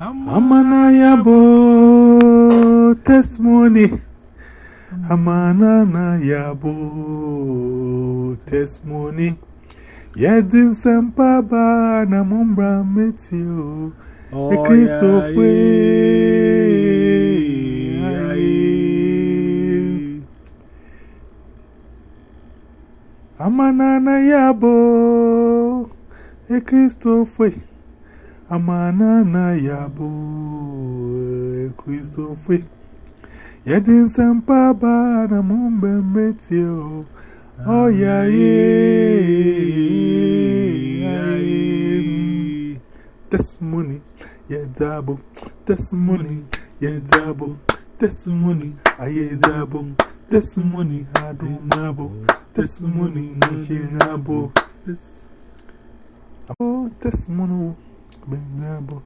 Amanaya bo testimony. Amanaya bo testimony. Yedin sempaba na mumbra meti o. Oh, e Kristo fue. Amanana Amana na yabo. E Kristo fwe. Yedin sempa ba na mumbra metio. Oh yeah, yeah, Testimony, yeah, double. Testimony, yeah, double. Testimony, I yeah, double. Testimony, I do nabo. Testimony, no she nabo. Testimony, Remember.